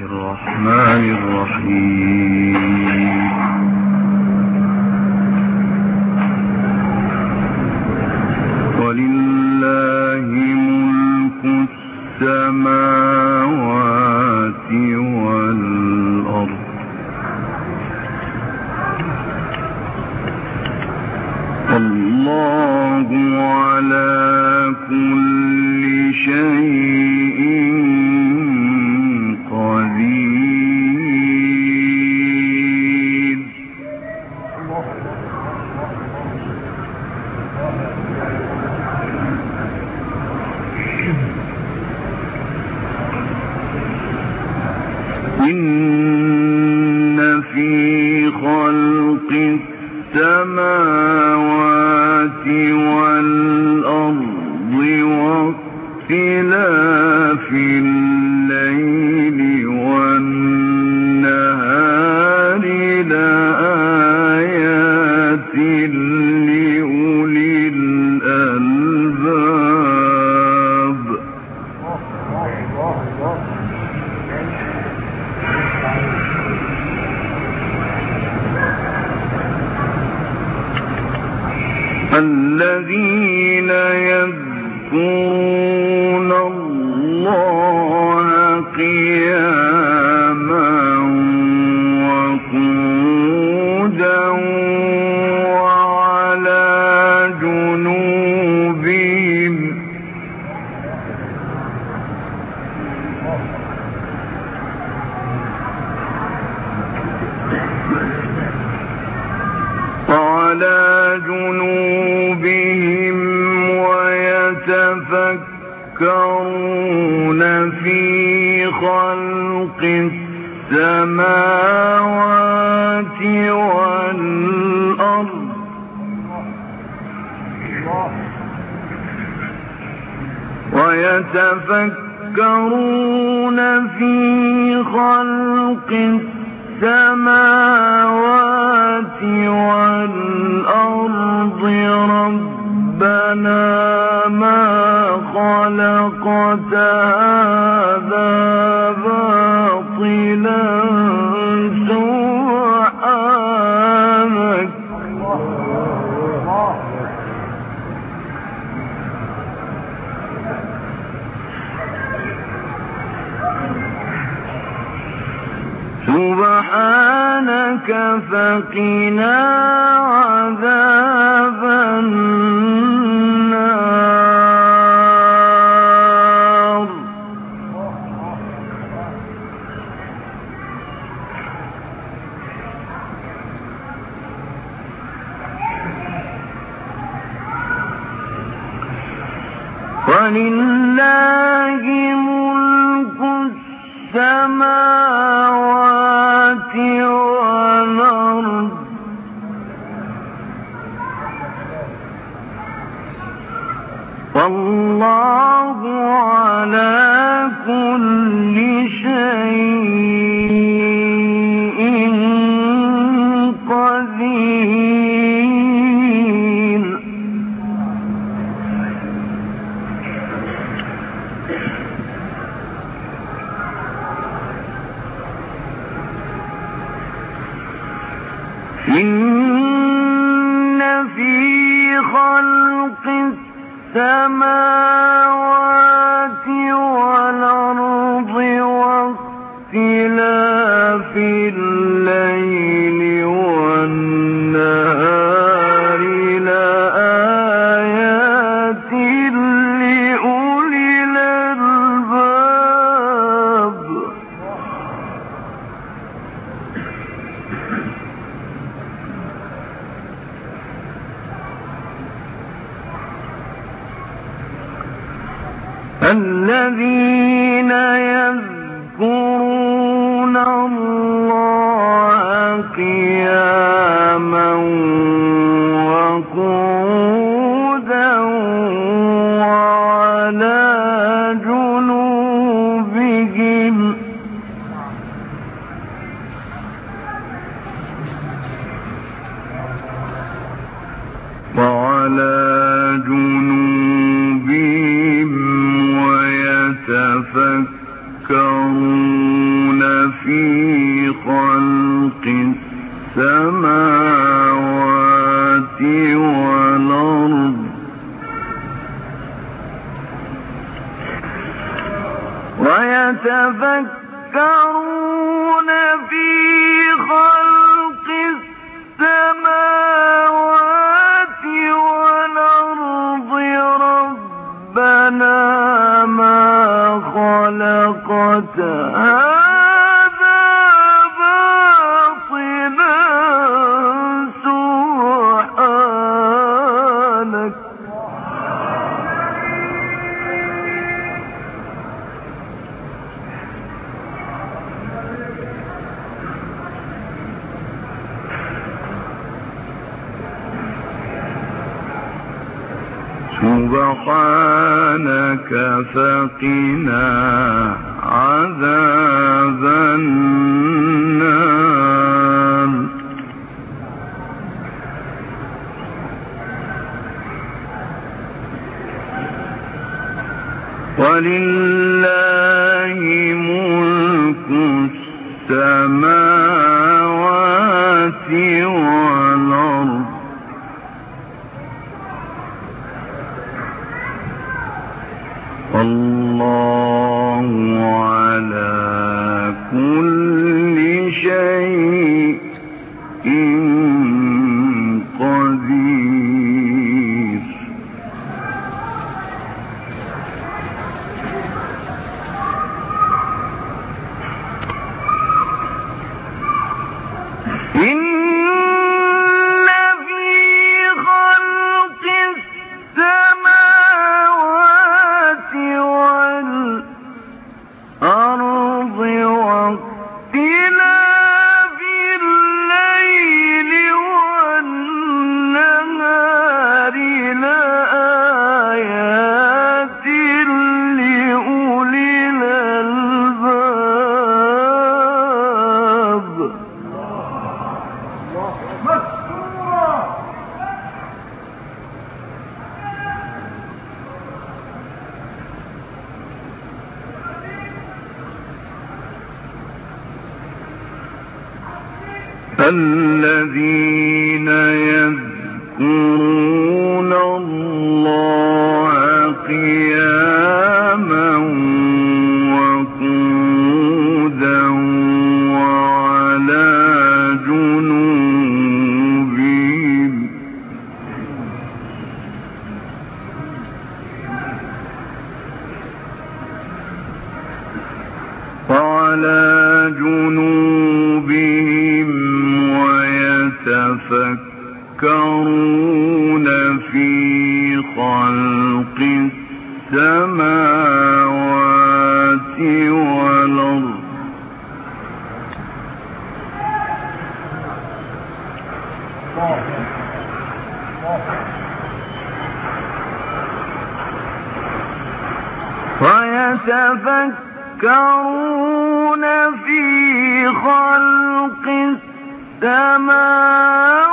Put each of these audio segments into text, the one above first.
الرحمن الرحيم. خلق السماوات والأرض واختلاف الأرض خلقت هذا باطلا سبحانك. سبحانك فقنا السماوات ولا جنود سبحانك فقنا عذاب النار. ولله أن في خلق السماوات والأرض. ويتفكرون في خلق السماوات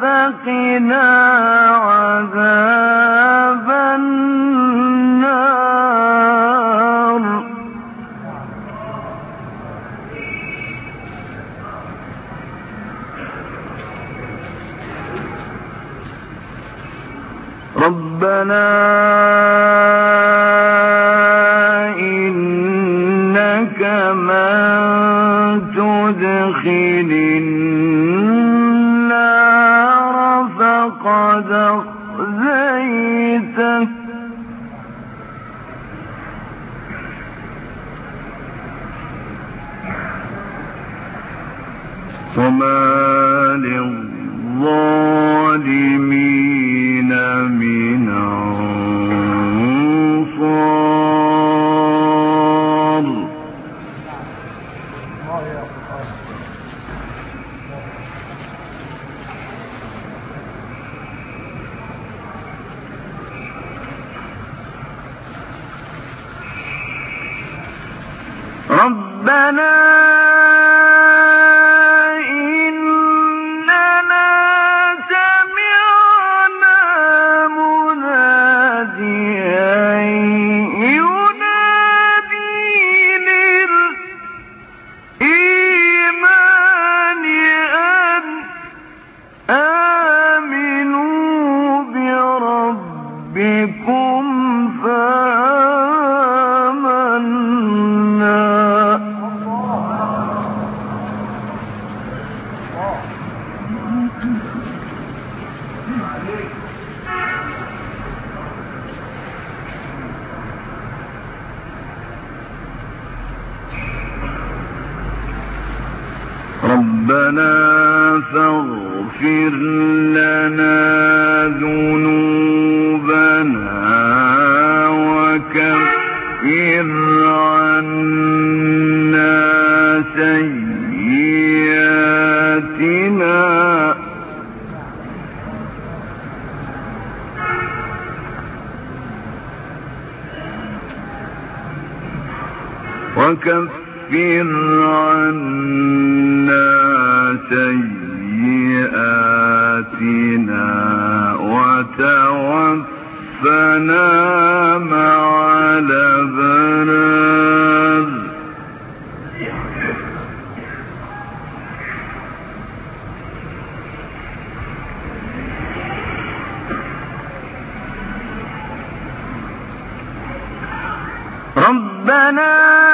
فقنا عذاب النار. ربنا إنك من تدخل النار فقد أخزيته وكفر عنا سيئاتنا وتوفنا مع الأبرار. ربنا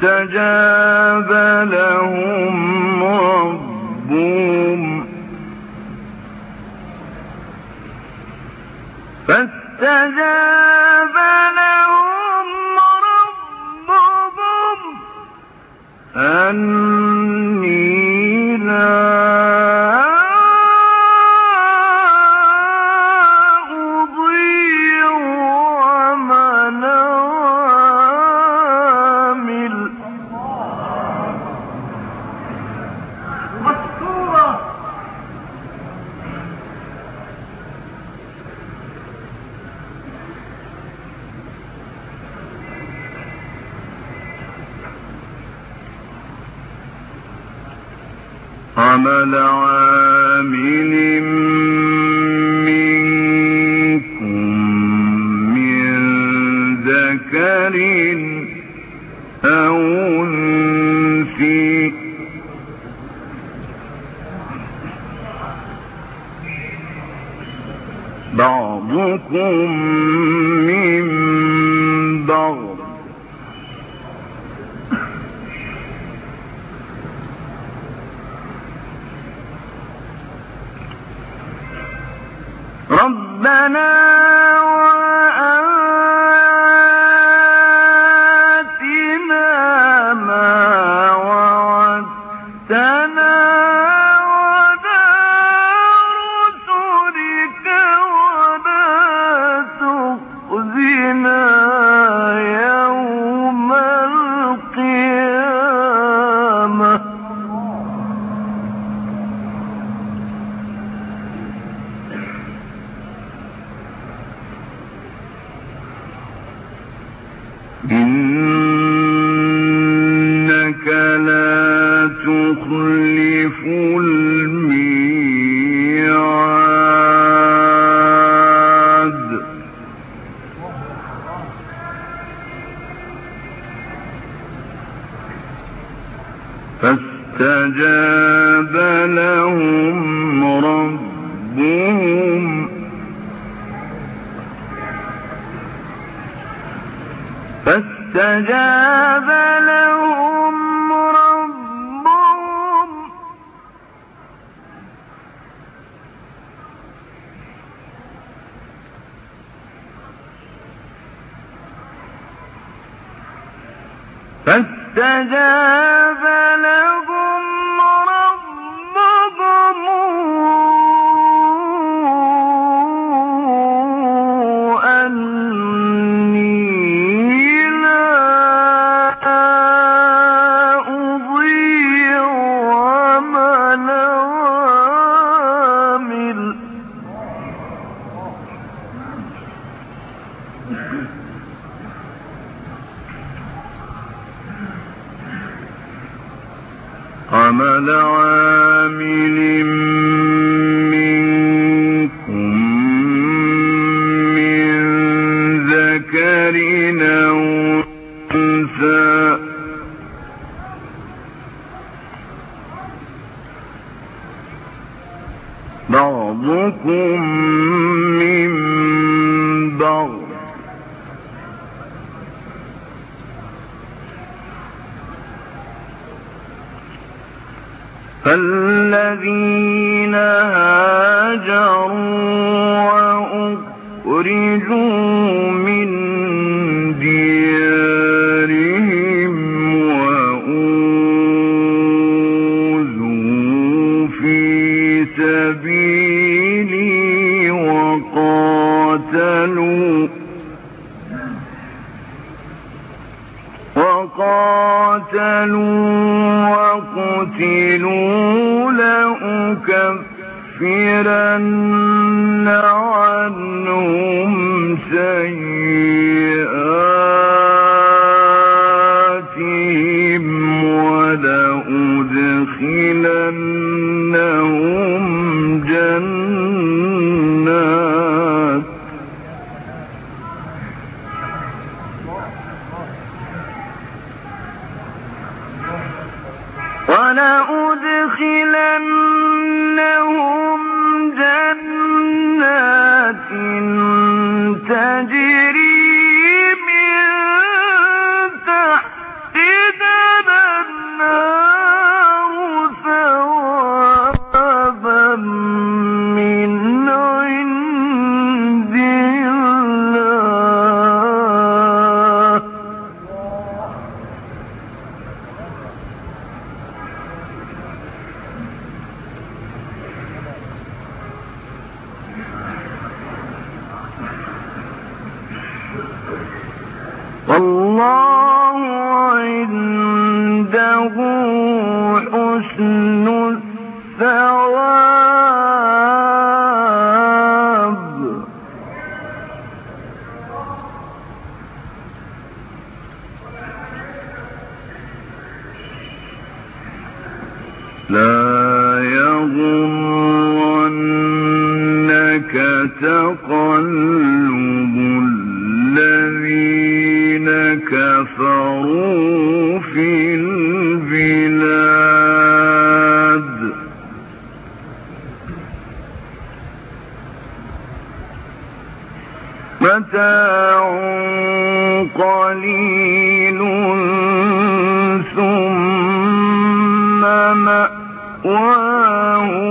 فاستجاب لهم ربهم. فاستجاب عمل عامل فاستجاب لهم ربهم. فاستجاب لهم ربهم. فاستجاب عمل عامل وأخرجوا من ديارهم وأوذوا في سبيلي وقاتلوا وقاتلوا وقتلوا لأكفرن عنهم سيئاتهم ولأدخلنهم جنات. ولأدخلنهم تجري حسن الثواب متاع قليل ثم مأواهم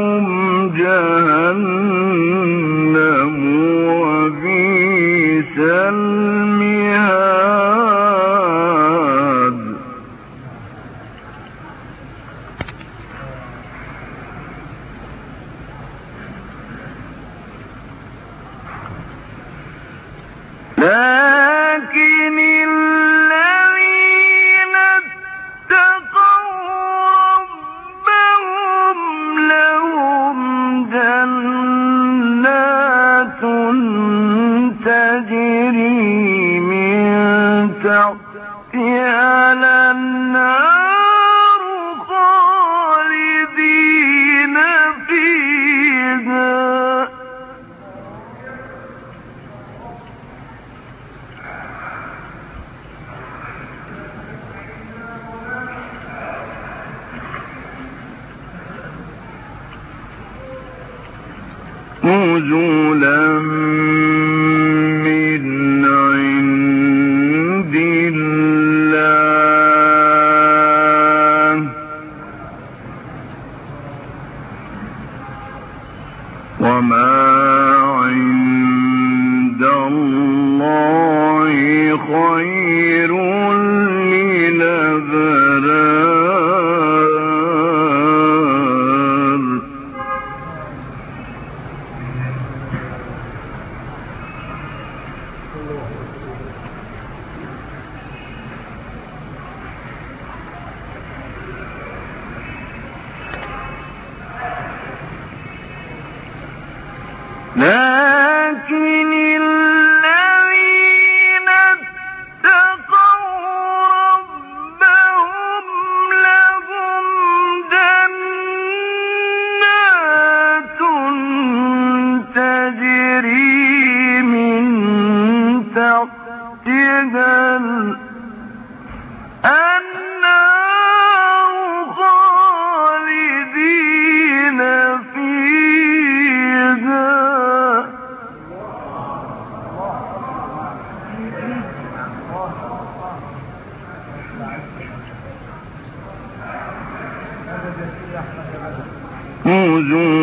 نزلا يوم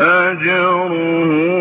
أجرهم